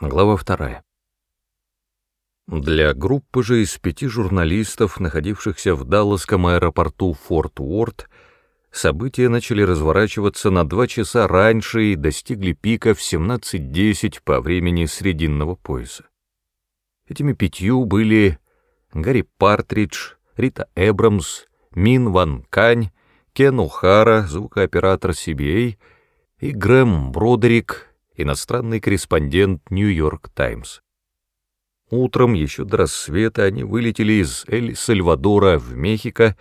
Глава вторая. Для группы же из пяти журналистов, находившихся в Далласском аэропорту Форт Уорд, события начали разворачиваться на два часа раньше и достигли пика в 17.10 по времени срединного пояса. Этими пятью были Гарри Партридж, Рита Эбрамс, Мин Ван Кань, Кен Ухара, звукооператор CBA, и Грэм Бродерик, иностранный корреспондент «Нью-Йорк Таймс». Утром, еще до рассвета, они вылетели из Эль-Сальвадора в Мехико,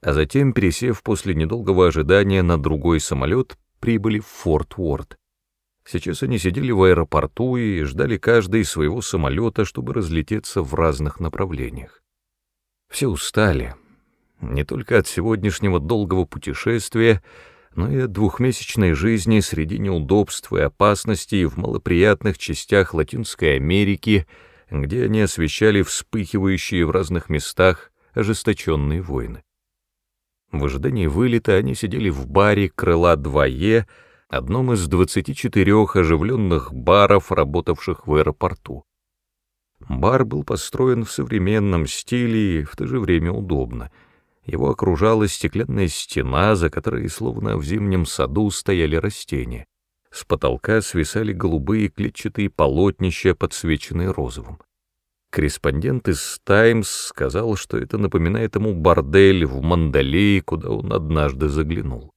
а затем, пересев после недолгого ожидания на другой самолет, прибыли в Форт Уорд. Сейчас они сидели в аэропорту и ждали каждый своего самолета, чтобы разлететься в разных направлениях. Все устали, не только от сегодняшнего долгого путешествия, но и от двухмесячной жизни среди неудобств и опасностей в малоприятных частях Латинской Америки, где они освещали вспыхивающие в разных местах ожесточенные войны. В ожидании вылета они сидели в баре «Крыла 2Е», одном из 24 оживленных баров, работавших в аэропорту. Бар был построен в современном стиле и в то же время удобно — его окружала стеклянная стена, за которой, словно в зимнем саду, стояли растения. С потолка свисали голубые клетчатые полотнища, подсвеченные розовым. Корреспондент из «Таймс» сказал, что это напоминает ему бордель в Мандалее, куда он однажды заглянул.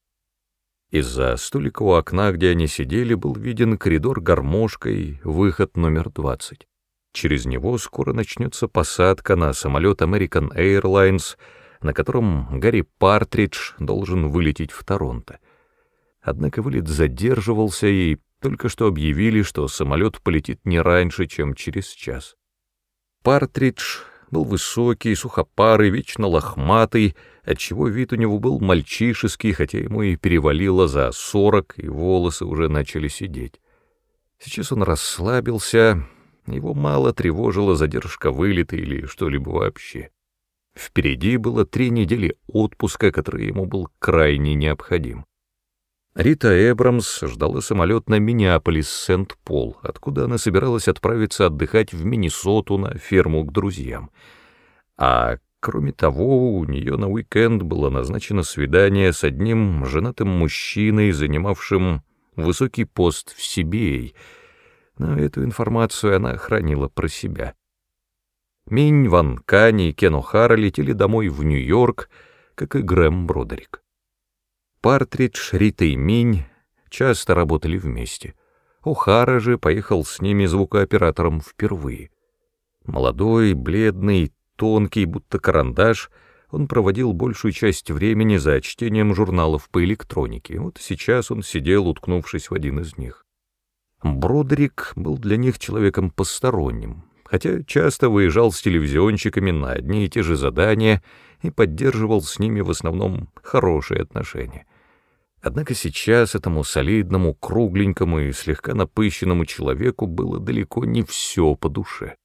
Из-за столика у окна, где они сидели, был виден коридор гармошкой, выход номер 20. Через него скоро начнется посадка на самолет American Airlines — на котором Гарри Партридж должен вылететь в Торонто. Однако вылет задерживался, и только что объявили, что самолет полетит не раньше, чем через час. Партридж был высокий, сухопарый, вечно лохматый, отчего вид у него был мальчишеский, хотя ему и перевалило за сорок, и волосы уже начали сидеть. Сейчас он расслабился, его мало тревожила задержка вылета или что-либо вообще. Впереди было три недели отпуска, который ему был крайне необходим. Рита Эбрамс ждала самолет на Миннеаполис-Сент-Пол, откуда она собиралась отправиться отдыхать в Миннесоту на ферму к друзьям. А кроме того, у нее на уикенд было назначено свидание с одним женатым мужчиной, занимавшим высокий пост в Сибией, но эту информацию она хранила про себя. Минь, Ван Кани и Кен О'Хара летели домой в Нью-Йорк, как и Грэм Бродерик. Партридж, Рита и Минь часто работали вместе. О'Хара же поехал с ними звукооператором впервые. Молодой, бледный, тонкий, будто карандаш, он проводил большую часть времени за чтением журналов по электронике. Вот сейчас он сидел, уткнувшись в один из них. Бродерик был для них человеком посторонним, хотя часто выезжал с телевизионщиками на одни и те же задания и поддерживал с ними в основном хорошие отношения. Однако сейчас этому солидному, кругленькому и слегка напыщенному человеку было далеко не все по душе.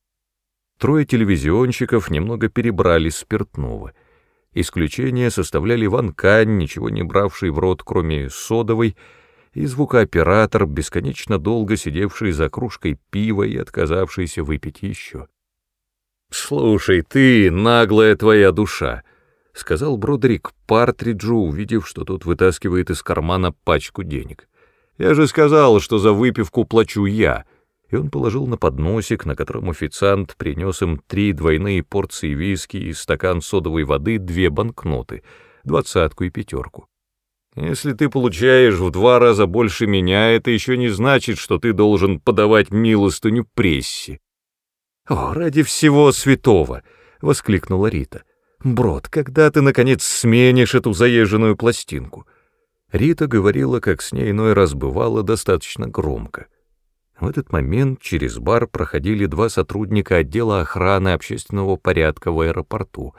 Трое телевизионщиков немного перебрали спиртного. Исключение составляли Ван Кань, ничего не бравший в рот, кроме содовой, и звукооператор, бесконечно долго сидевший за кружкой пива и отказавшийся выпить еще. «Слушай, ты, наглая твоя душа!» — сказал Бродрик Партриджу, увидев, что тот вытаскивает из кармана пачку денег. «Я же сказал, что за выпивку плачу я!» И он положил на подносик, на котором официант принес им три двойные порции виски и стакан содовой воды, две банкноты, двадцатку и пятерку. Если ты получаешь в два раза больше меня, это еще не значит, что ты должен подавать милостыню прессе. «О, ради всего святого!» — воскликнула Рита. «Брод, когда ты, наконец, сменишь эту заезженную пластинку?» Рита говорила, как с ней иной раз бывало, достаточно громко. В этот момент через бар проходили два сотрудника отдела охраны общественного порядка в аэропорту.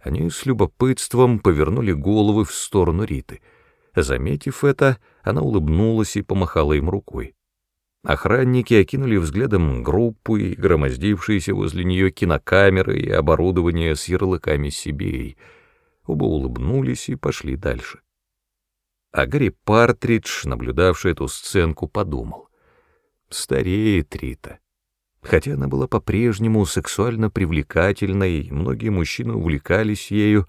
Они с любопытством повернули головы в сторону Риты — Заметив это, она улыбнулась и помахала им рукой. Охранники окинули взглядом группу и громоздившиеся возле нее кинокамеры и оборудование с ярлыками Сибирей. Оба улыбнулись и пошли дальше. А Гарри Партридж, наблюдавший эту сценку, подумал. Стареет Рита. Хотя она была по-прежнему сексуально привлекательной, и многие мужчины увлекались ею,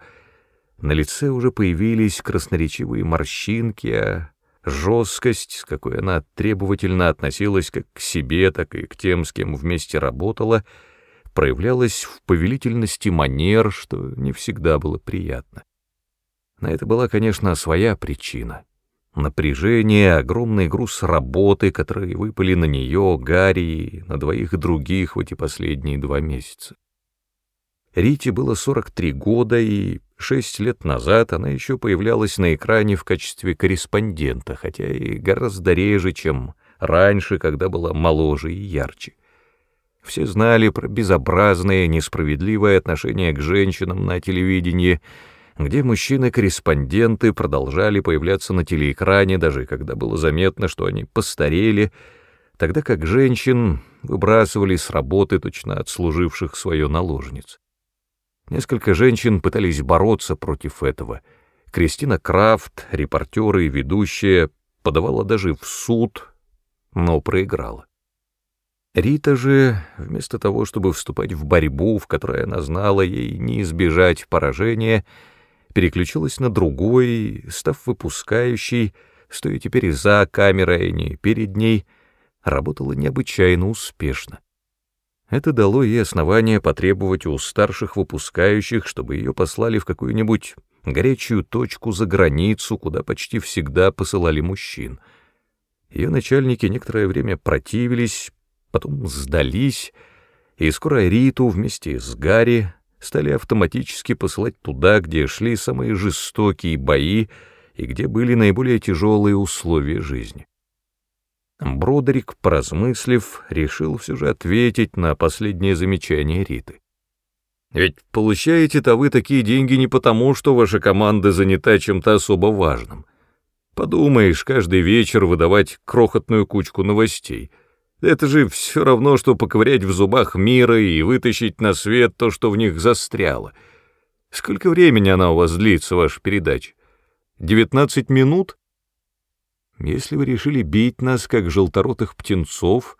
на лице уже появились красноречивые морщинки, а жесткость, с какой она требовательно относилась как к себе, так и к тем, с кем вместе работала, проявлялась в повелительности манер, что не всегда было приятно. На это была, конечно, своя причина — Напряжение, огромный груз работы, которые выпали на нее, Гарри и на двоих других в эти последние два месяца. Рите было 43 года, и шесть лет назад она еще появлялась на экране в качестве корреспондента, хотя и гораздо реже, чем раньше, когда была моложе и ярче. Все знали про безобразное, несправедливое отношение к женщинам на телевидении — где мужчины-корреспонденты продолжали появляться на телеэкране, даже когда было заметно, что они постарели, тогда как женщин выбрасывали с работы, точно отслуживших свое наложниц. Несколько женщин пытались бороться против этого. Кристина Крафт, репортеры и ведущая, подавала даже в суд, но проиграла. Рита же, вместо того, чтобы вступать в борьбу, в которой она знала ей не избежать поражения, переключилась на другой, став выпускающей, стоя теперь за камерой, а не перед ней, работала необычайно успешно. Это дало ей основание потребовать у старших выпускающих, чтобы ее послали в какую-нибудь горячую точку за границу, куда почти всегда посылали мужчин. Ее начальники некоторое время противились, потом сдались, и скоро Риту вместе с Гарри стали автоматически посылать туда, где шли самые жестокие бои и где были наиболее тяжелые условия жизни. Бродерик, поразмыслив, решил все же ответить на последнее замечание Риты. «Ведь получаете-то вы такие деньги не потому, что ваша команда занята чем-то особо важным. Подумаешь, каждый вечер выдавать крохотную кучку новостей — это же все равно, что поковырять в зубах мира и вытащить на свет то, что в них застряло. Сколько времени она у вас длится, ваша передача? Девятнадцать минут? Если вы решили бить нас, как желторотых птенцов,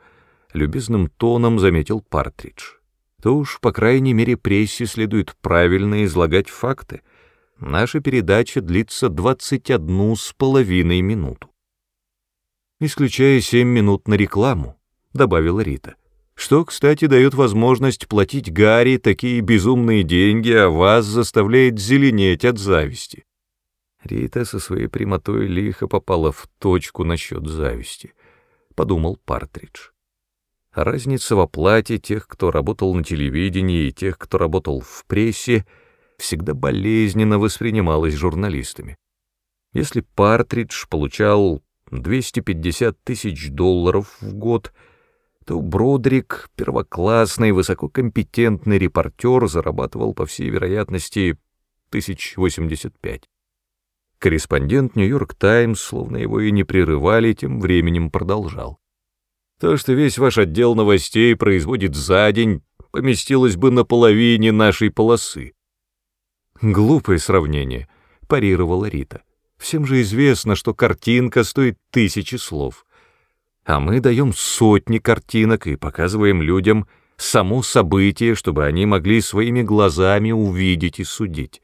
любезным тоном заметил Партридж, то уж, по крайней мере, прессе следует правильно излагать факты. Наша передача длится двадцать одну с половиной минуту. Исключая семь минут на рекламу. — добавила Рита. «Что, кстати, дает возможность платить Гарри такие безумные деньги, а вас заставляет зеленеть от зависти». Рита со своей прямотой лихо попала в точку насчет зависти, — подумал Партридж. разница в оплате тех, кто работал на телевидении, и тех, кто работал в прессе, всегда болезненно воспринималась журналистами. Если Партридж получал 250 тысяч долларов в год — то Бродрик, первоклассный, высококомпетентный репортер, зарабатывал, по всей вероятности, 1085. Корреспондент «Нью-Йорк Таймс», словно его и не прерывали, тем временем продолжал. То, что весь ваш отдел новостей производит за день, поместилось бы на половине нашей полосы. Глупое сравнение, парировала Рита. Всем же известно, что картинка стоит тысячи слов — а мы даем сотни картинок и показываем людям само событие, чтобы они могли своими глазами увидеть и судить.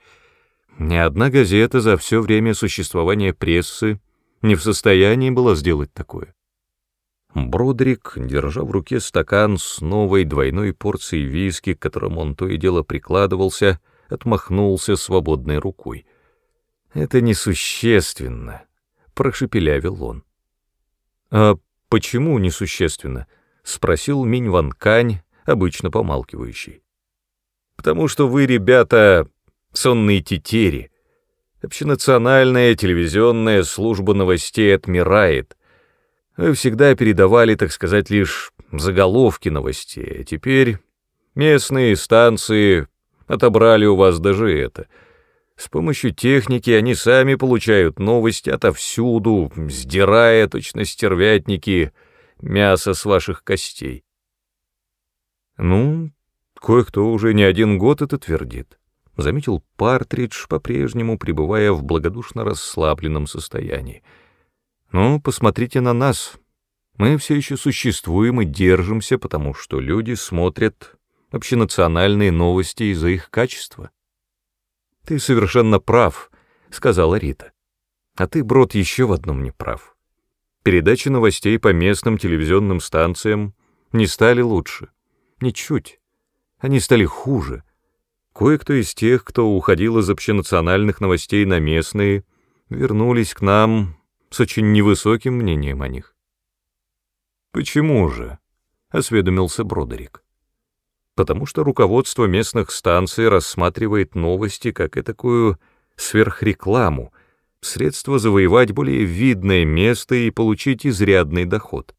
Ни одна газета за все время существования прессы не в состоянии была сделать такое. Бродрик, держа в руке стакан с новой двойной порцией виски, к которому он то и дело прикладывался, отмахнулся свободной рукой. «Это несущественно», — прошепелявил он. «А «Почему несущественно?» — спросил Минь Ван Кань, обычно помалкивающий. «Потому что вы, ребята, сонные тетери. Общенациональная телевизионная служба новостей отмирает. Вы всегда передавали, так сказать, лишь заголовки новостей, а теперь местные станции отобрали у вас даже это — с помощью техники они сами получают новости отовсюду, сдирая точно стервятники мясо с ваших костей. Ну, кое-кто уже не один год это твердит, — заметил Партридж, по-прежнему пребывая в благодушно расслабленном состоянии. Ну, посмотрите на нас. Мы все еще существуем и держимся, потому что люди смотрят общенациональные новости из-за их качества. «Ты совершенно прав», — сказала Рита. «А ты, Брод, еще в одном не прав. Передачи новостей по местным телевизионным станциям не стали лучше. Ничуть. Они стали хуже. Кое-кто из тех, кто уходил из общенациональных новостей на местные, вернулись к нам с очень невысоким мнением о них. «Почему же?» — осведомился Бродерик. «Потому что руководство местных станций рассматривает новости как и такую сверхрекламу, средство завоевать более видное место и получить изрядный доход.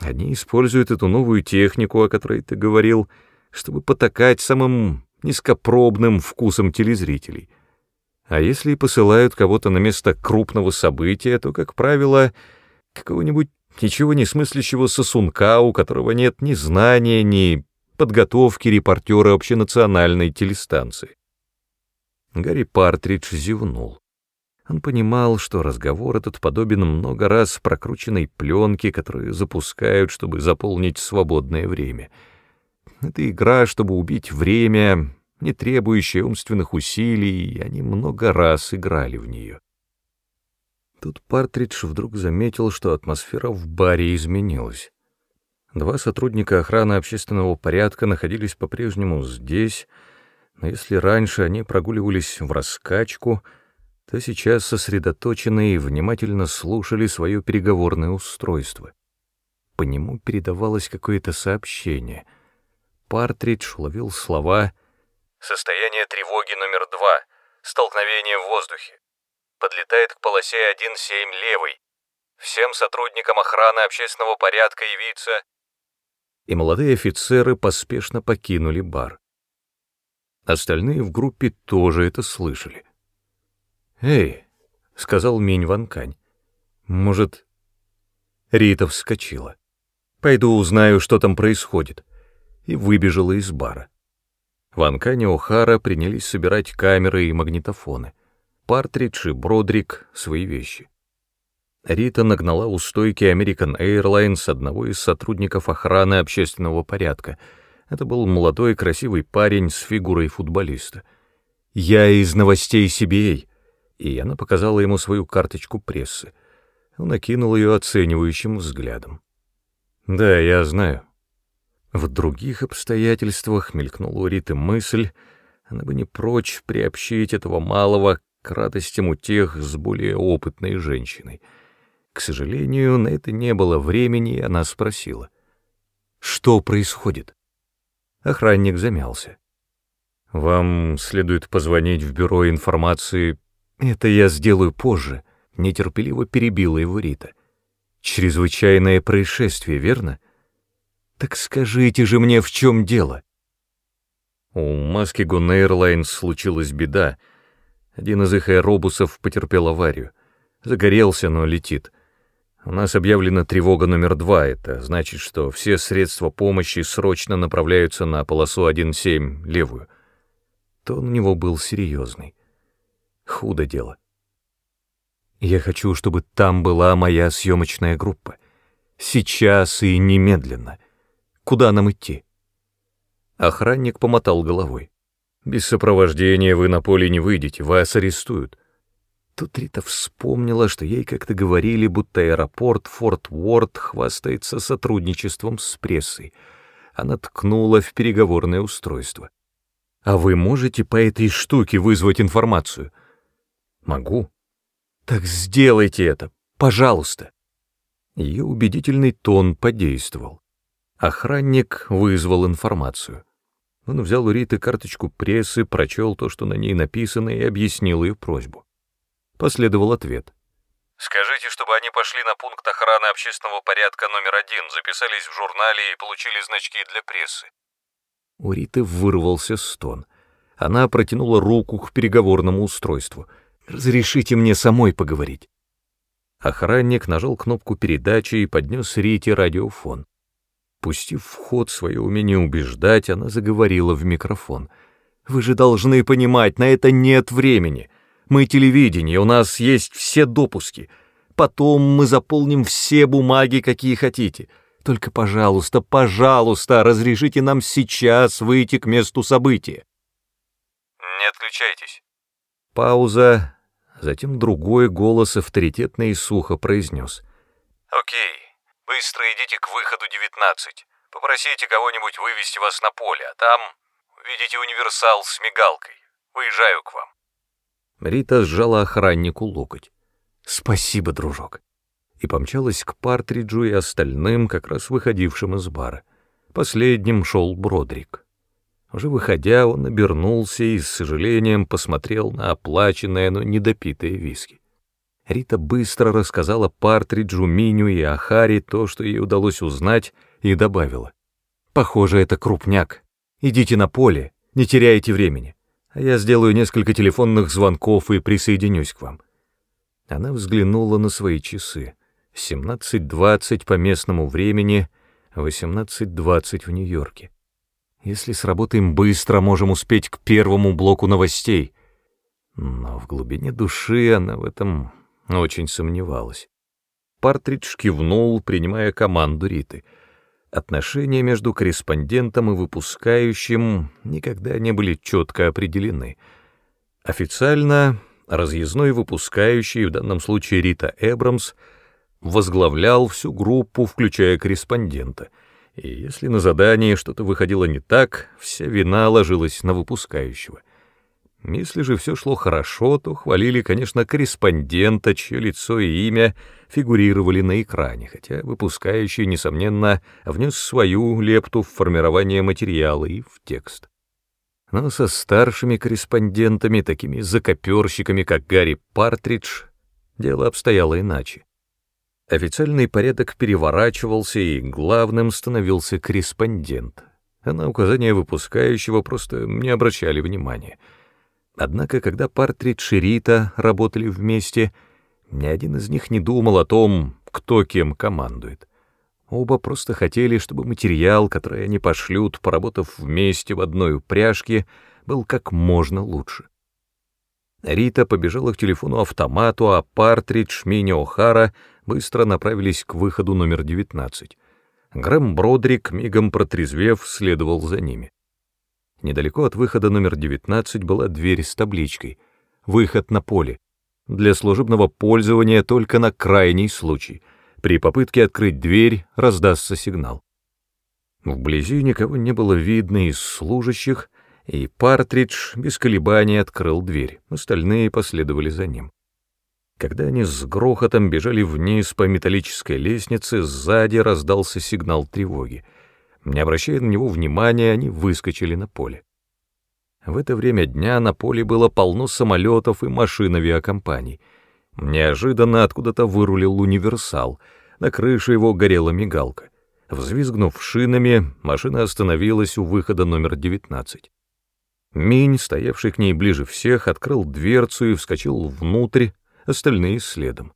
Они используют эту новую технику, о которой ты говорил, чтобы потакать самым низкопробным вкусом телезрителей. А если и посылают кого-то на место крупного события, то, как правило, какого-нибудь ничего не смыслящего сосунка, у которого нет ни знания, ни подготовки репортера общенациональной телестанции. Гарри Партридж зевнул. Он понимал, что разговор этот подобен много раз прокрученной пленке, которую запускают, чтобы заполнить свободное время. Это игра, чтобы убить время, не требующая умственных усилий, и они много раз играли в нее. Тут Партридж вдруг заметил, что атмосфера в баре изменилась. Два сотрудника охраны общественного порядка находились по-прежнему здесь, но если раньше они прогуливались в раскачку, то сейчас сосредоточенно и внимательно слушали свое переговорное устройство. По нему передавалось какое-то сообщение. Партридж уловил слова «Состояние тревоги номер два. Столкновение в воздухе подлетает к полосе 1-7 левой. Всем сотрудникам охраны общественного порядка явиться...» И молодые офицеры поспешно покинули бар. Остальные в группе тоже это слышали. «Эй», — сказал Минь Ванкань, — «может...» Рита вскочила. «Пойду узнаю, что там происходит», и выбежала из бара. Ванкань и О'Хара принялись собирать камеры и магнитофоны. Партридж и Бродрик — свои вещи. Рита нагнала у стойки American Airlines одного из сотрудников охраны общественного порядка. Это был молодой красивый парень с фигурой футболиста. «Я из новостей CBA», и она показала ему свою карточку прессы. Он окинул ее оценивающим взглядом. «Да, я знаю». В других обстоятельствах мелькнула у Риты мысль, она бы не прочь приобщить этого малого к радостям утех с более опытной женщиной. К сожалению, на это не было времени, и она спросила. «Что происходит?» Охранник замялся. «Вам следует позвонить в бюро информации...» «Это я сделаю позже», — нетерпеливо перебила его Рита. «Чрезвычайное происшествие, верно?» «Так скажите же мне, в чем дело?» У маски Airlines случилась беда, один из их аэробусов потерпел аварию. Загорелся, но летит. У нас объявлена тревога номер два. Это значит, что все средства помощи срочно направляются на полосу 1.7, левую. Тон у него был серьезный. Худо дело. Я хочу, чтобы там была моя съемочная группа. Сейчас и немедленно. Куда нам идти? Охранник помотал головой. Без сопровождения вы на поле не выйдете, вас арестуют. Тут Рита вспомнила, что ей как-то говорили, будто аэропорт Форт Уорд хвастается сотрудничеством с прессой. Она ткнула в переговорное устройство. «А вы можете по этой штуке вызвать информацию?» «Могу». «Так сделайте это, пожалуйста». Ее убедительный тон подействовал. Охранник вызвал информацию. Он взял у Риты карточку прессы, прочел то, что на ней написано, и объяснил ее просьбу. Последовал ответ. «Скажите, чтобы они пошли на пункт охраны общественного порядка номер один, записались в журнале и получили значки для прессы». У Риты вырвался стон. Она протянула руку к переговорному устройству. «Разрешите мне самой поговорить». Охранник нажал кнопку передачи и поднес Рите радиофон. Пустив в ход свое умение убеждать, она заговорила в микрофон. «Вы же должны понимать, на это нет времени. Мы телевидение, у нас есть все допуски. потом мы заполним все бумаги, какие хотите. Только, пожалуйста, пожалуйста, разрешите нам сейчас выйти к месту события. Не отключайтесь. Пауза, затем другой голос авторитетно и сухо произнес. Окей, быстро идите к выходу 19. Попросите кого-нибудь вывести вас на поле, а там увидите универсал с мигалкой. Выезжаю к вам. Рита сжала охраннику локоть. «Спасибо, дружок!» И помчалась к Партриджу и остальным, как раз выходившим из бара. Последним шел Бродрик. Уже выходя, он обернулся и с сожалением посмотрел на оплаченное, но недопитое виски. Рита быстро рассказала Партриджу, Миню и Ахари то, что ей удалось узнать, и добавила. «Похоже, это крупняк. Идите на поле, не теряйте времени, а я сделаю несколько телефонных звонков и присоединюсь к вам». Она взглянула на свои часы. 17.20 по местному времени, 18.20 в Нью-Йорке. Если сработаем быстро, можем успеть к первому блоку новостей. Но в глубине души она в этом очень сомневалась. Партридж кивнул, принимая команду Риты. Отношения между корреспондентом и выпускающим никогда не были четко определены. Официально разъездной выпускающий, в данном случае Рита Эбрамс, возглавлял всю группу, включая корреспондента. И если на задании что-то выходило не так, вся вина ложилась на выпускающего. Если же все шло хорошо, то хвалили, конечно, корреспондента, чье лицо и имя фигурировали на экране, хотя выпускающий, несомненно, внес свою лепту в формирование материала и в текст. Но со старшими корреспондентами, такими закоперщиками, как Гарри Партридж, дело обстояло иначе. Официальный порядок переворачивался, и главным становился корреспондент, а на указания выпускающего просто не обращали внимания. Однако, когда Партридж и Рита работали вместе, ни один из них не думал о том, кто кем командует. Оба просто хотели, чтобы материал, который они пошлют, поработав вместе в одной упряжке, был как можно лучше. Рита побежала к телефону-автомату, а Партридж, Мини О'Хара быстро направились к выходу номер 19. Грэм Бродрик, мигом протрезвев, следовал за ними. Недалеко от выхода номер 19 была дверь с табличкой «Выход на поле». Для служебного пользования только на крайний случай — при попытке открыть дверь раздастся сигнал. Вблизи никого не было видно из служащих, и Партридж без колебаний открыл дверь, остальные последовали за ним. Когда они с грохотом бежали вниз по металлической лестнице, сзади раздался сигнал тревоги. Не обращая на него внимания, они выскочили на поле. В это время дня на поле было полно самолетов и машин авиакомпаний — Неожиданно откуда-то вырулил универсал. На крыше его горела мигалка. Взвизгнув шинами, машина остановилась у выхода номер 19. Минь, стоявший к ней ближе всех, открыл дверцу и вскочил внутрь, остальные следом.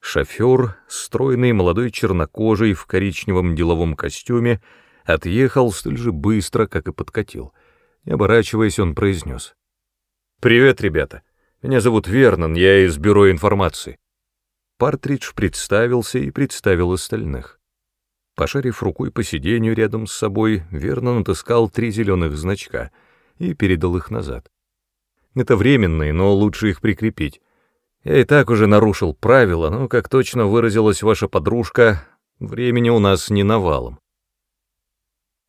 Шофер, стройный молодой чернокожий в коричневом деловом костюме, отъехал столь же быстро, как и подкатил. Не оборачиваясь, он произнес. «Привет, ребята. Меня зовут Вернон, я из бюро информации». Партридж представился и представил остальных. Пошарив рукой по сиденью рядом с собой, Вернон отыскал три зеленых значка и передал их назад. «Это временные, но лучше их прикрепить. Я и так уже нарушил правила, но, как точно выразилась ваша подружка, времени у нас не навалом».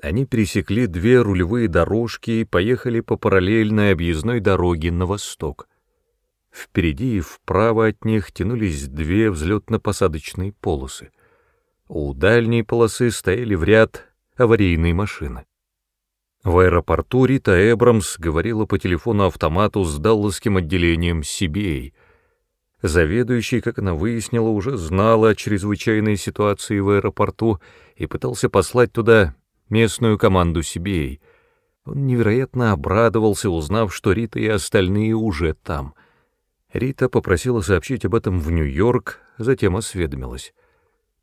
Они пересекли две рулевые дорожки и поехали по параллельной объездной дороге на восток. Впереди и вправо от них тянулись две взлетно-посадочные полосы. У дальней полосы стояли в ряд аварийные машины. В аэропорту Рита Эбрамс говорила по телефону-автомату с далласским отделением CBA. Заведующий, как она выяснила, уже знал о чрезвычайной ситуации в аэропорту и пытался послать туда местную команду CBA. Он невероятно обрадовался, узнав, что Рита и остальные уже там — Рита попросила сообщить об этом в Нью-Йорк, затем осведомилась.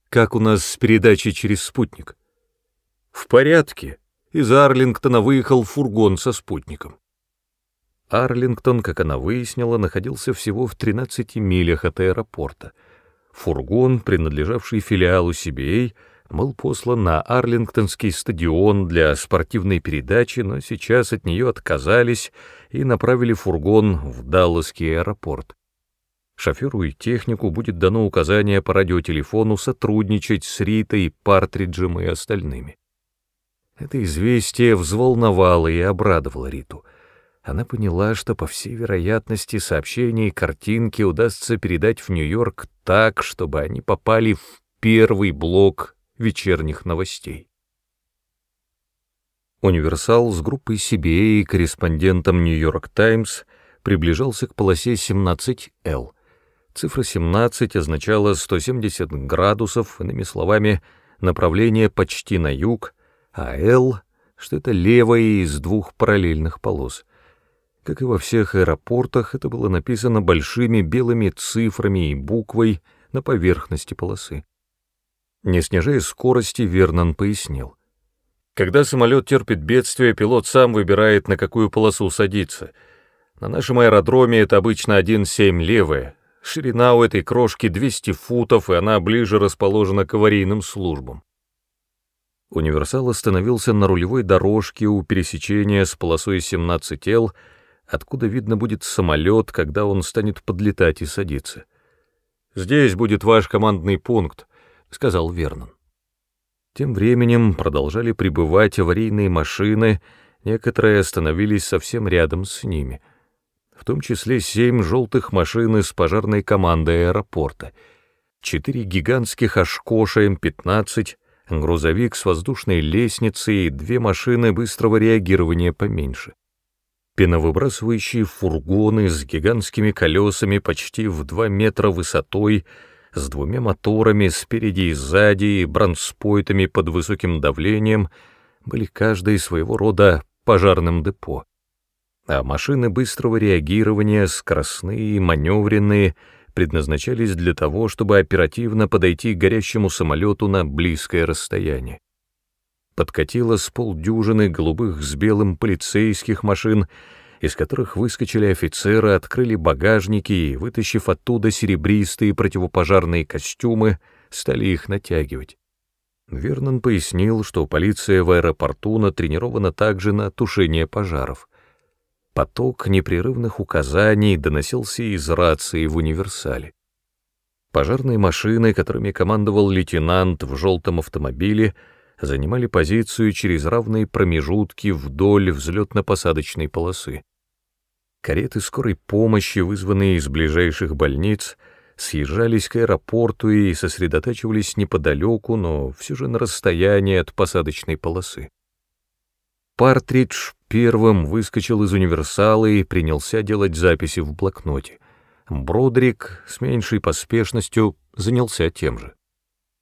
«Как у нас с передачей через спутник?» «В порядке». Из Арлингтона выехал фургон со спутником. Арлингтон, как она выяснила, находился всего в 13 милях от аэропорта. Фургон, принадлежавший филиалу CBA, был послан на Арлингтонский стадион для спортивной передачи, но сейчас от нее отказались и направили фургон в Далласский аэропорт. Шоферу и технику будет дано указание по радиотелефону сотрудничать с Ритой, Партриджем и остальными. Это известие взволновало и обрадовало Риту. Она поняла, что, по всей вероятности, сообщения и картинки удастся передать в Нью-Йорк так, чтобы они попали в первый блок вечерних новостей. Универсал с группой CBA и корреспондентом Нью-Йорк Таймс приближался к полосе 17L. Цифра 17 означала 170 градусов, иными словами, направление почти на юг, а L, что это левая из двух параллельных полос. Как и во всех аэропортах, это было написано большими белыми цифрами и буквой на поверхности полосы. Не снижая скорости, Вернон пояснил. Когда самолет терпит бедствие, пилот сам выбирает, на какую полосу садиться. На нашем аэродроме это обычно 1,7 левая, Ширина у этой крошки 200 футов, и она ближе расположена к аварийным службам. Универсал остановился на рулевой дорожке у пересечения с полосой 17Л, откуда видно будет самолет, когда он станет подлетать и садиться. «Здесь будет ваш командный пункт», — сказал Вернон. Тем временем продолжали прибывать аварийные машины, некоторые остановились совсем рядом с ними — в том числе семь желтых машин из пожарной команды аэропорта, четыре гигантских Ашкоша М-15, грузовик с воздушной лестницей и две машины быстрого реагирования поменьше. Пеновыбрасывающие фургоны с гигантскими колесами почти в два метра высотой, с двумя моторами спереди и сзади и бронспойтами под высоким давлением, были каждый своего рода пожарным депо а машины быстрого реагирования, скоростные и маневренные, предназначались для того, чтобы оперативно подойти к горящему самолету на близкое расстояние. Подкатило с полдюжины голубых с белым полицейских машин, из которых выскочили офицеры, открыли багажники и, вытащив оттуда серебристые противопожарные костюмы, стали их натягивать. Вернон пояснил, что полиция в аэропорту натренирована также на тушение пожаров — Поток непрерывных указаний доносился из рации в универсале. Пожарные машины, которыми командовал лейтенант в желтом автомобиле, занимали позицию через равные промежутки вдоль взлетно-посадочной полосы. Кареты скорой помощи, вызванные из ближайших больниц, съезжались к аэропорту и сосредотачивались неподалеку, но все же на расстоянии от посадочной полосы. Партридж первым выскочил из универсала и принялся делать записи в блокноте. Бродрик с меньшей поспешностью занялся тем же.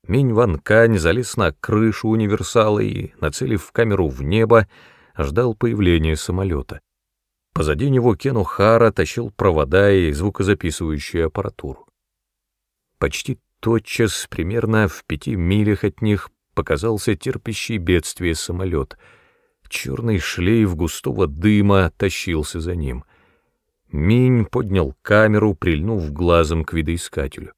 Минь Ван Кань залез на крышу универсала и, нацелив камеру в небо, ждал появления самолета. Позади него Кен Хара тащил провода и звукозаписывающую аппаратуру. Почти тотчас, примерно в пяти милях от них, показался терпящий бедствие самолет — Черный шлейф густого дыма тащился за ним. Минь поднял камеру, прильнув глазом к видоискателю.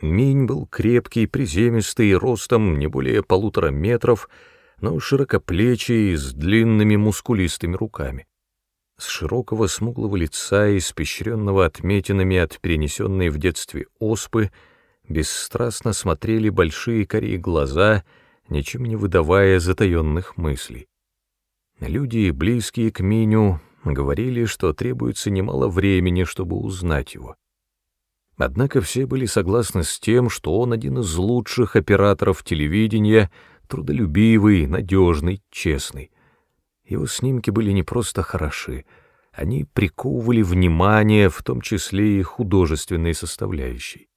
Минь был крепкий, приземистый, ростом не более полутора метров, но широкоплечий, с длинными мускулистыми руками. С широкого смуглого лица, испещренного отметинами от перенесенной в детстве оспы, бесстрастно смотрели большие корей глаза, ничем не выдавая затаенных мыслей. Люди, близкие к Миню, говорили, что требуется немало времени, чтобы узнать его. Однако все были согласны с тем, что он один из лучших операторов телевидения, трудолюбивый, надежный, честный. Его снимки были не просто хороши, они приковывали внимание, в том числе и художественной составляющей.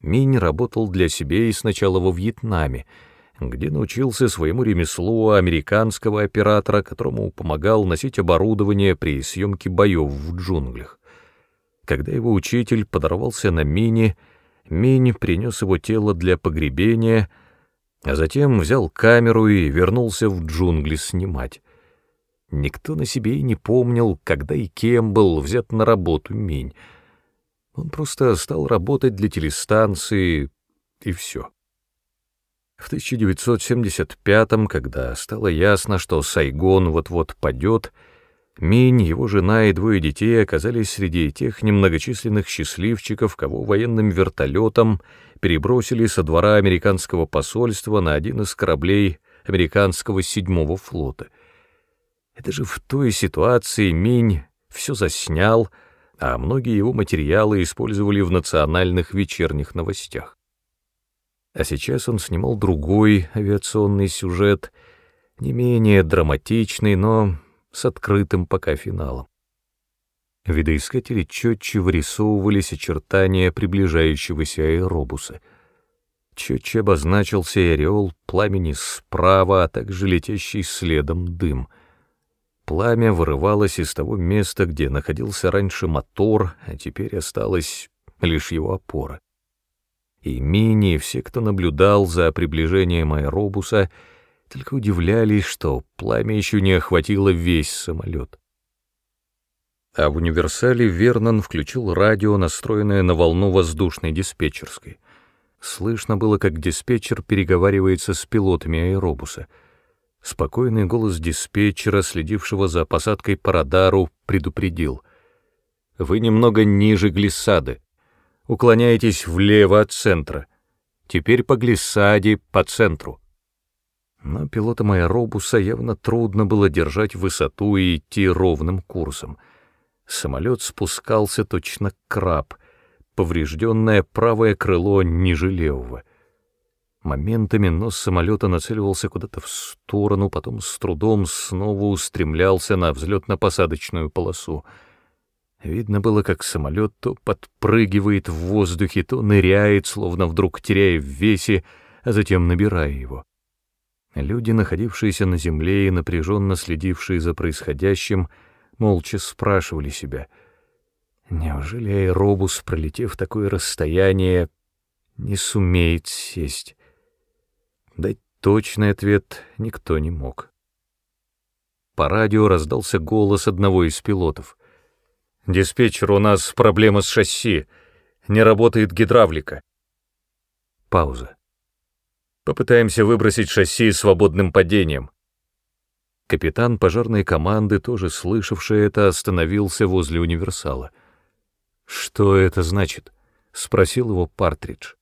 Минь работал для себя и сначала во Вьетнаме, где научился своему ремеслу американского оператора, которому помогал носить оборудование при съемке боев в джунглях. Когда его учитель подорвался на мине, Минь принес его тело для погребения, а затем взял камеру и вернулся в джунгли снимать. Никто на себе и не помнил, когда и кем был взят на работу Минь. Он просто стал работать для телестанции, и все. В 1975-м, когда стало ясно, что Сайгон вот-вот падет, Минь, его жена и двое детей оказались среди тех немногочисленных счастливчиков, кого военным вертолетом перебросили со двора американского посольства на один из кораблей американского седьмого флота. Это же в той ситуации Минь все заснял, а многие его материалы использовали в национальных вечерних новостях. А сейчас он снимал другой авиационный сюжет, не менее драматичный, но с открытым пока финалом. Видоискатели четче вырисовывались очертания приближающегося аэробуса. Четче обозначился и ореол пламени справа, а также летящий следом дым. Пламя вырывалось из того места, где находился раньше мотор, а теперь осталась лишь его опора. И и все, кто наблюдал за приближением аэробуса, — только удивлялись, что пламя еще не охватило весь самолет. А в универсале Вернон включил радио, настроенное на волну воздушной диспетчерской. Слышно было, как диспетчер переговаривается с пилотами аэробуса. Спокойный голос диспетчера, следившего за посадкой по радару, предупредил. «Вы немного ниже глиссады. Уклоняетесь влево от центра. Теперь по глиссаде, по центру. Но пилотам аэробуса явно трудно было держать высоту и идти ровным курсом. Самолет спускался точно краб, поврежденное правое крыло ниже левого. Моментами нос самолета нацеливался куда-то в сторону, потом с трудом снова устремлялся на взлетно-посадочную полосу. Видно было, как самолет то подпрыгивает в воздухе, то ныряет, словно вдруг теряя в весе, а затем набирая его. Люди, находившиеся на земле и напряженно следившие за происходящим, молча спрашивали себя, неужели аэробус, пролетев такое расстояние, не сумеет сесть? Дать точный ответ никто не мог. По радио раздался голос одного из пилотов. «Диспетчер, у нас проблема с шасси. Не работает гидравлика». Пауза. Попытаемся выбросить шасси свободным падением. Капитан пожарной команды, тоже слышавший это, остановился возле универсала. «Что это значит?» — спросил его Партридж.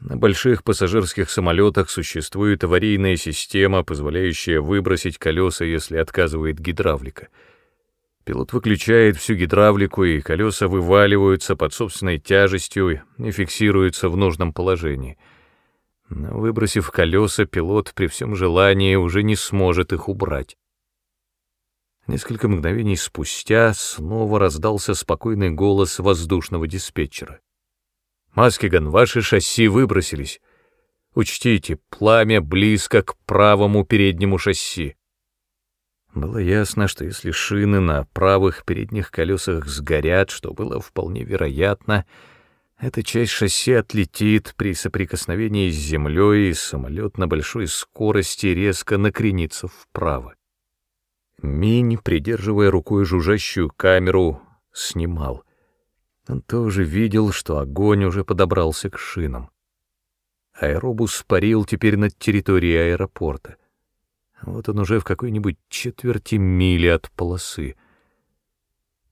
На больших пассажирских самолетах существует аварийная система, позволяющая выбросить колеса, если отказывает гидравлика. Пилот выключает всю гидравлику, и колеса вываливаются под собственной тяжестью и фиксируются в нужном положении — но, выбросив колеса, пилот при всем желании уже не сможет их убрать. Несколько мгновений спустя снова раздался спокойный голос воздушного диспетчера. «Маскиган, ваши шасси выбросились. Учтите, пламя близко к правому переднему шасси». Было ясно, что если шины на правых передних колесах сгорят, что было вполне вероятно, — эта часть шасси отлетит при соприкосновении с землей, и самолет на большой скорости резко накренится вправо. Минь, придерживая рукой жужжащую камеру, снимал. Он тоже видел, что огонь уже подобрался к шинам. Аэробус парил теперь над территорией аэропорта. Вот он уже в какой-нибудь четверти мили от полосы.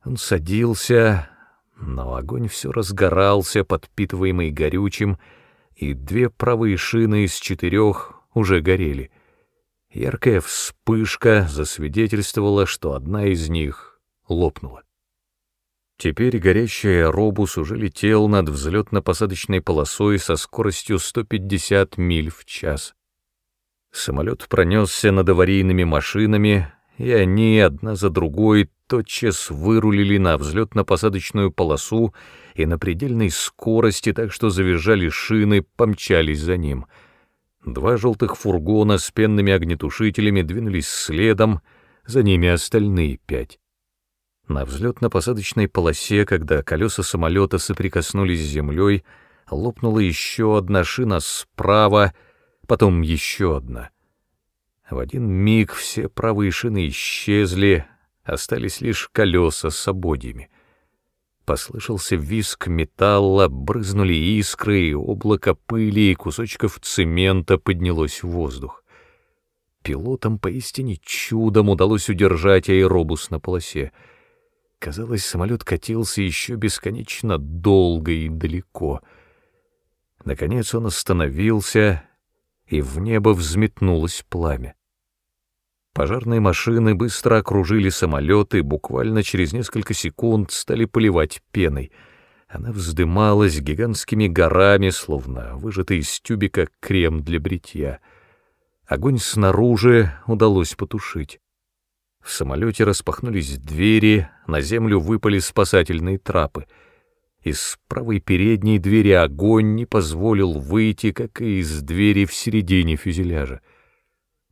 Он садился, но огонь все разгорался, подпитываемый горючим, и две правые шины из четырех уже горели. Яркая вспышка засвидетельствовала, что одна из них лопнула. Теперь горящий аэробус уже летел над взлетно-посадочной полосой со скоростью 150 миль в час. Самолет пронесся над аварийными машинами, и они одна за другой тотчас вырулили на взлетно-посадочную полосу и на предельной скорости, так что завизжали шины, помчались за ним. Два желтых фургона с пенными огнетушителями двинулись следом, за ними остальные пять. На взлетно-посадочной полосе, когда колеса самолета соприкоснулись с землей, лопнула еще одна шина справа, потом еще одна. В один миг все правые шины исчезли, остались лишь колеса с ободьями. Послышался виск металла, брызнули искры, и облако пыли и кусочков цемента поднялось в воздух. Пилотам поистине чудом удалось удержать аэробус на полосе. Казалось, самолет катился еще бесконечно долго и далеко. Наконец он остановился, и в небо взметнулось пламя. Пожарные машины быстро окружили самолет и буквально через несколько секунд стали поливать пеной. Она вздымалась гигантскими горами, словно выжатый из тюбика крем для бритья. Огонь снаружи удалось потушить. В самолете распахнулись двери, на землю выпали спасательные трапы. Из правой передней двери огонь не позволил выйти, как и из двери в середине фюзеляжа.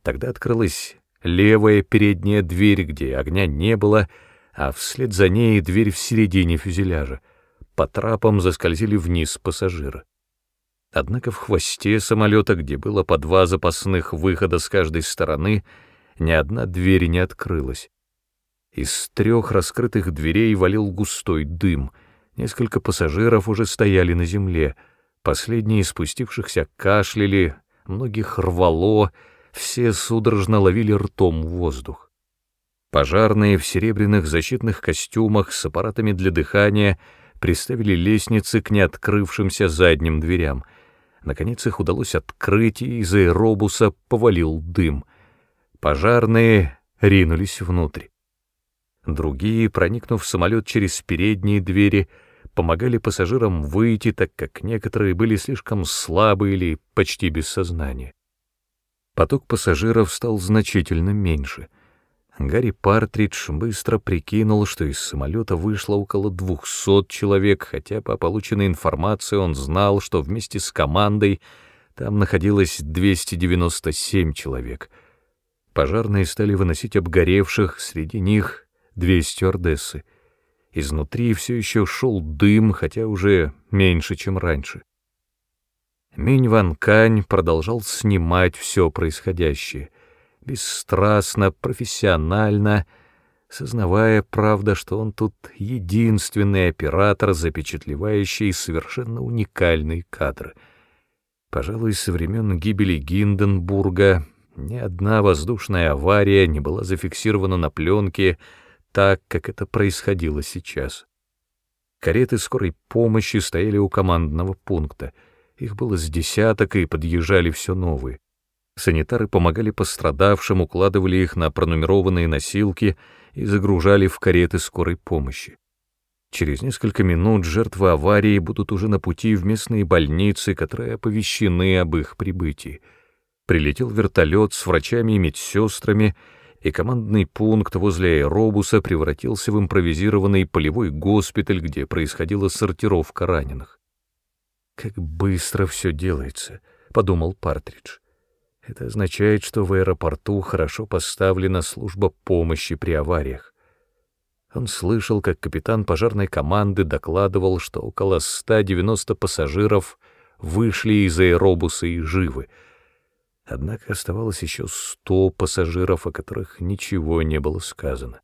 Тогда открылась левая передняя дверь, где огня не было, а вслед за ней дверь в середине фюзеляжа. По трапам заскользили вниз пассажиры. Однако в хвосте самолета, где было по два запасных выхода с каждой стороны, ни одна дверь не открылась. Из трех раскрытых дверей валил густой дым. Несколько пассажиров уже стояли на земле. Последние спустившихся кашляли, многих рвало, все судорожно ловили ртом воздух. Пожарные в серебряных защитных костюмах с аппаратами для дыхания приставили лестницы к неоткрывшимся задним дверям. Наконец их удалось открыть, и из аэробуса повалил дым. Пожарные ринулись внутрь. Другие, проникнув в самолет через передние двери, помогали пассажирам выйти, так как некоторые были слишком слабы или почти без сознания. Поток пассажиров стал значительно меньше. Гарри Партридж быстро прикинул, что из самолета вышло около 200 человек, хотя по полученной информации он знал, что вместе с командой там находилось 297 человек. Пожарные стали выносить обгоревших, среди них две стюардессы. Изнутри все еще шел дым, хотя уже меньше, чем раньше. Минь Ван Кань продолжал снимать все происходящее, бесстрастно, профессионально, сознавая, правда, что он тут единственный оператор, запечатлевающий совершенно уникальный кадр. Пожалуй, со времен гибели Гинденбурга ни одна воздушная авария не была зафиксирована на пленке так, как это происходило сейчас. Кареты скорой помощи стояли у командного пункта — их было с десяток, и подъезжали все новые. Санитары помогали пострадавшим, укладывали их на пронумерованные носилки и загружали в кареты скорой помощи. Через несколько минут жертвы аварии будут уже на пути в местные больницы, которые оповещены об их прибытии. Прилетел вертолет с врачами и медсестрами, и командный пункт возле аэробуса превратился в импровизированный полевой госпиталь, где происходила сортировка раненых. «Как быстро все делается», — подумал Партридж. «Это означает, что в аэропорту хорошо поставлена служба помощи при авариях». Он слышал, как капитан пожарной команды докладывал, что около 190 пассажиров вышли из аэробуса и живы. Однако оставалось еще 100 пассажиров, о которых ничего не было сказано.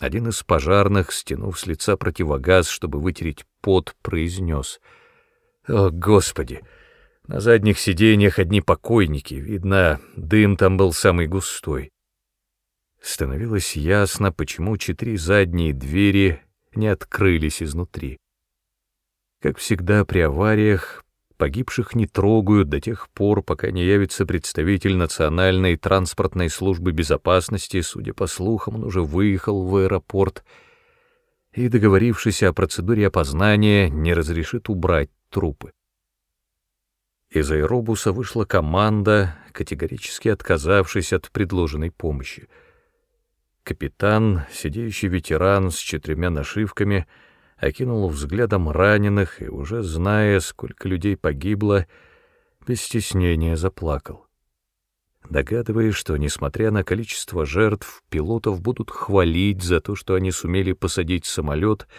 Один из пожарных, стянув с лица противогаз, чтобы вытереть пот, произнес — о, Господи! На задних сиденьях одни покойники, видно, дым там был самый густой. Становилось ясно, почему четыре задние двери не открылись изнутри. Как всегда при авариях, погибших не трогают до тех пор, пока не явится представитель Национальной транспортной службы безопасности, судя по слухам, он уже выехал в аэропорт, и, договорившись о процедуре опознания, не разрешит убрать трупы. Из аэробуса вышла команда, категорически отказавшись от предложенной помощи. Капитан, сидящий ветеран с четырьмя нашивками, окинул взглядом раненых и, уже зная, сколько людей погибло, без стеснения заплакал. Догадываясь, что, несмотря на количество жертв, пилотов будут хвалить за то, что они сумели посадить самолет —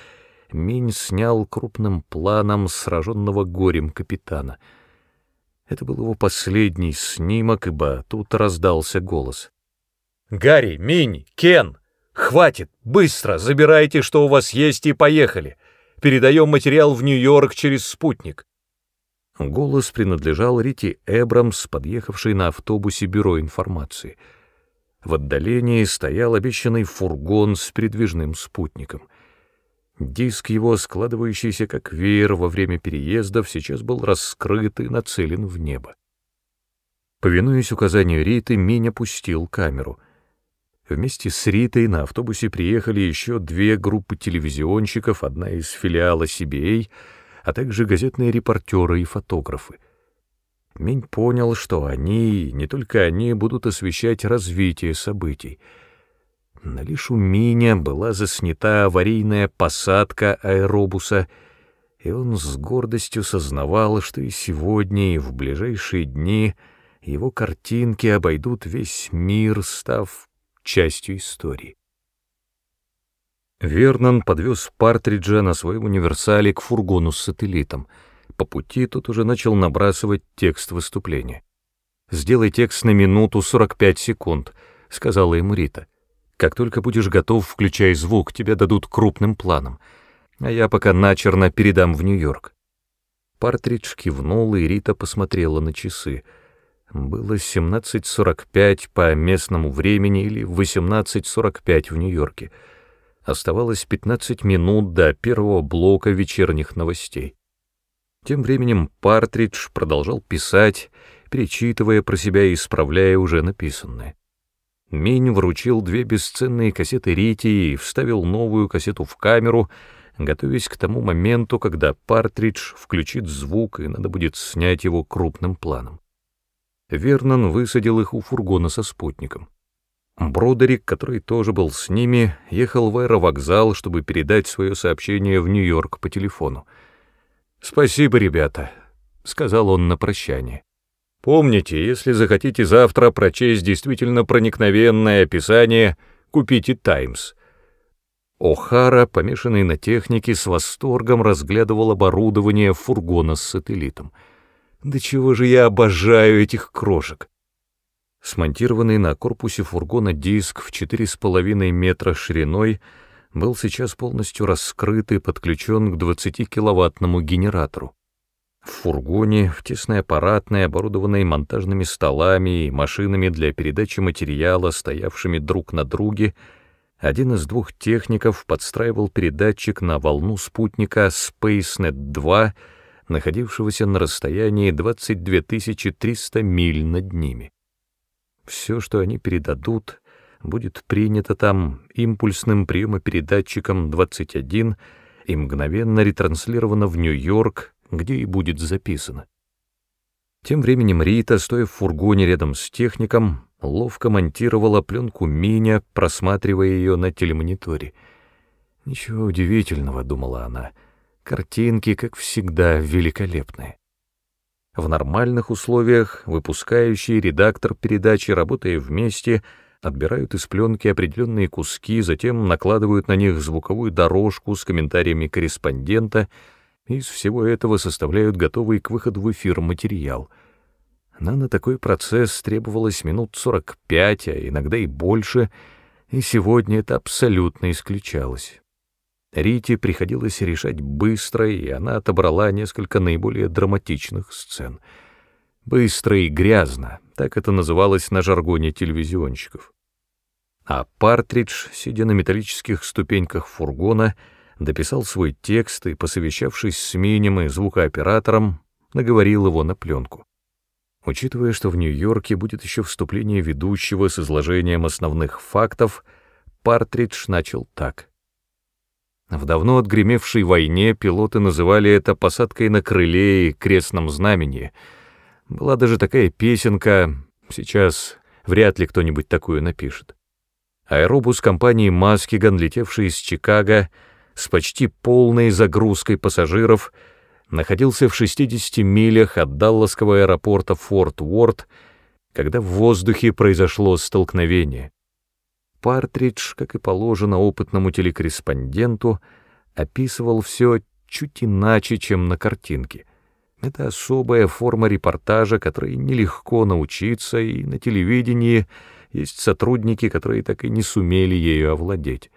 Минь снял крупным планом сраженного горем капитана. Это был его последний снимок, ибо тут раздался голос. «Гарри, Минь, Кен, хватит, быстро, забирайте, что у вас есть, и поехали. Передаем материал в Нью-Йорк через спутник». Голос принадлежал Рите Эбрамс, подъехавшей на автобусе бюро информации. В отдалении стоял обещанный фургон с передвижным спутником. Диск его, складывающийся как веер во время переездов, сейчас был раскрыт и нацелен в небо. Повинуясь указанию Риты, Минь опустил камеру. Вместе с Ритой на автобусе приехали еще две группы телевизионщиков, одна из филиала CBA — а также газетные репортеры и фотографы. Минь понял, что они, не только они, будут освещать развитие событий. У Миня была заснята аварийная посадка аэробуса, и он с гордостью сознавал, что и сегодня, и в ближайшие дни его картинки обойдут весь мир, став частью истории. Вернон подвез Партриджа на своем универсале к фургону с сателлитом. По пути тот уже начал набрасывать текст выступления. «Сделай текст на минуту 45 секунд», — сказала ему Рита. «Как только будешь готов, включай звук, тебе дадут крупным планом. А я пока начерно передам в Нью-Йорк». Партридж кивнул, и Рита посмотрела на часы. Было 17.45 по местному времени или 18.45 в Нью-Йорке — Оставалось 15 минут до первого блока вечерних новостей. Тем временем Партридж продолжал писать, перечитывая про себя и исправляя уже написанное. Минь вручил две бесценные кассеты Рити и вставил новую кассету в камеру, готовясь к тому моменту, когда Партридж включит звук, и надо будет снять его крупным планом. Вернон высадил их у фургона со спутником. Бродерик, который тоже был с ними, ехал в аэровокзал, чтобы передать свое сообщение в Нью-Йорк по телефону. «Спасибо, ребята», — сказал он на прощание. «Помните, если захотите завтра прочесть действительно проникновенное описание, купите «Таймс». О'Хара, помешанный на технике, с восторгом разглядывал оборудование фургона с сателлитом. «Да чего же я обожаю этих крошек! Смонтированный на корпусе фургона диск в 4,5 метра шириной был сейчас полностью раскрыт и подключен к 20-киловаттному генератору. В фургоне, в тесной аппаратной, оборудованной монтажными столами и машинами для передачи материала, стоявшими друг на друге, один из двух техников подстраивал передатчик на волну спутника SpaceNet-2, находившегося на расстоянии 22 300 миль над ними. Все, что они передадут, будет принято там импульсным приемопередатчиком 21 и мгновенно ретранслировано в Нью-Йорк, где и будет записано. Тем временем Рита, стоя в фургоне рядом с техником, ловко монтировала пленку Миня, просматривая ее на телемониторе. «Ничего удивительного», — думала она, — «картинки, как всегда, великолепные». В нормальных условиях выпускающий редактор передачи, работая вместе, отбирают из пленки определенные куски, затем накладывают на них звуковую дорожку с комментариями корреспондента, из всего этого составляют готовый к выходу в эфир материал. Но на такой процесс требовалось минут 45, а иногда и больше, и сегодня это абсолютно исключалось. Рите приходилось решать быстро, и она отобрала несколько наиболее драматичных сцен. Быстро и грязно, так это называлось на жаргоне телевизионщиков. А Партридж, сидя на металлических ступеньках фургона, дописал свой текст и, посовещавшись с Минем и звукооператором, наговорил его на пленку. Учитывая, что в Нью-Йорке будет еще вступление ведущего с изложением основных фактов, Партридж начал так — в давно отгремевшей войне пилоты называли это посадкой на крыле и крестном знамени. Была даже такая песенка, сейчас вряд ли кто-нибудь такую напишет. Аэробус компании «Маскиган», летевший из Чикаго с почти полной загрузкой пассажиров, находился в 60 милях от Далласского аэропорта Форт Уорд, когда в воздухе произошло столкновение. Партридж, как и положено опытному телекорреспонденту, описывал все чуть иначе, чем на картинке. Это особая форма репортажа, которой нелегко научиться, и на телевидении есть сотрудники, которые так и не сумели ею овладеть.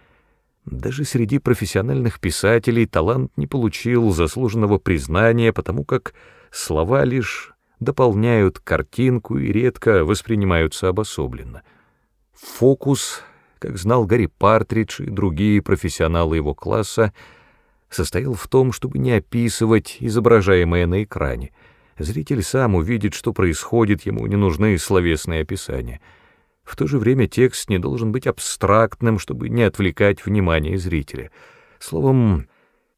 Даже среди профессиональных писателей талант не получил заслуженного признания, потому как слова лишь дополняют картинку и редко воспринимаются обособленно. Фокус, как знал Гарри Партридж и другие профессионалы его класса, состоял в том, чтобы не описывать изображаемое на экране. Зритель сам увидит, что происходит, ему не нужны словесные описания — в то же время текст не должен быть абстрактным, чтобы не отвлекать внимание зрителя. Словом,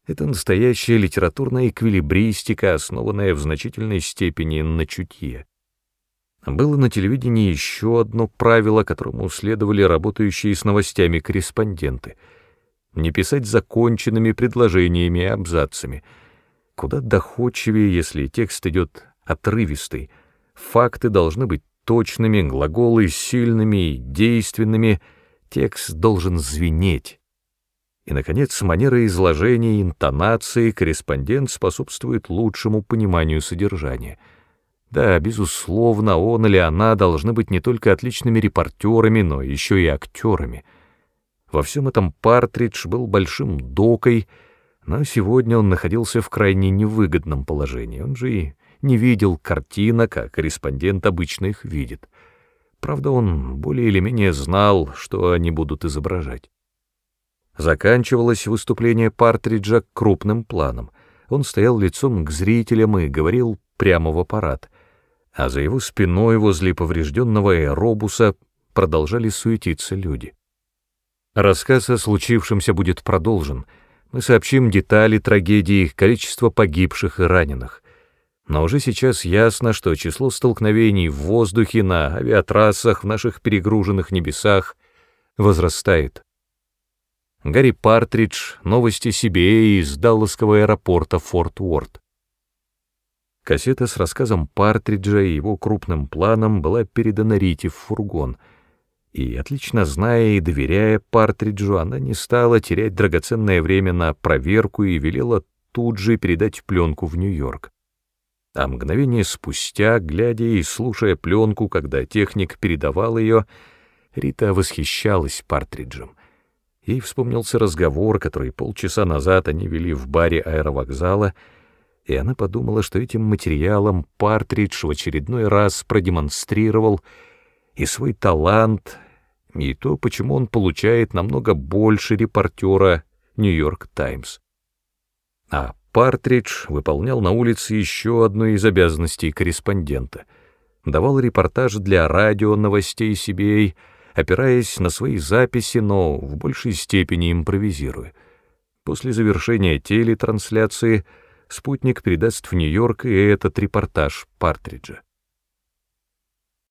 это настоящая литературная эквилибристика, основанная в значительной степени на чутье. Было на телевидении еще одно правило, которому следовали работающие с новостями корреспонденты — не писать законченными предложениями и абзацами. Куда доходчивее, если текст идет отрывистый. Факты должны быть точными, глаголы сильными действенными, текст должен звенеть. И, наконец, манера изложения, интонации корреспондент способствует лучшему пониманию содержания. Да, безусловно, он или она должны быть не только отличными репортерами, но еще и актерами. Во всем этом Партридж был большим докой, но сегодня он находился в крайне невыгодном положении. Он же и не видел картинок, а корреспондент обычно их видит. Правда, он более или менее знал, что они будут изображать. Заканчивалось выступление Партриджа крупным планом. Он стоял лицом к зрителям и говорил прямо в аппарат, а за его спиной возле поврежденного аэробуса продолжали суетиться люди. Рассказ о случившемся будет продолжен. Мы сообщим детали трагедии, количество погибших и раненых — но уже сейчас ясно, что число столкновений в воздухе, на авиатрассах, в наших перегруженных небесах возрастает. Гарри Партридж, новости себе из Далласского аэропорта Форт Уорд. Кассета с рассказом Партриджа и его крупным планом была передана Рите в фургон, и, отлично зная и доверяя Партриджу, она не стала терять драгоценное время на проверку и велела тут же передать пленку в Нью-Йорк. А мгновение спустя, глядя и слушая пленку, когда техник передавал ее, Рита восхищалась Партриджем. Ей вспомнился разговор, который полчаса назад они вели в баре аэровокзала, и она подумала, что этим материалом Партридж в очередной раз продемонстрировал и свой талант, и то, почему он получает намного больше репортера «Нью-Йорк Таймс». А Партридж выполнял на улице еще одну из обязанностей корреспондента. Давал репортаж для радио новостей CBA, опираясь на свои записи, но в большей степени импровизируя. После завершения телетрансляции спутник передаст в Нью-Йорк и этот репортаж Партриджа.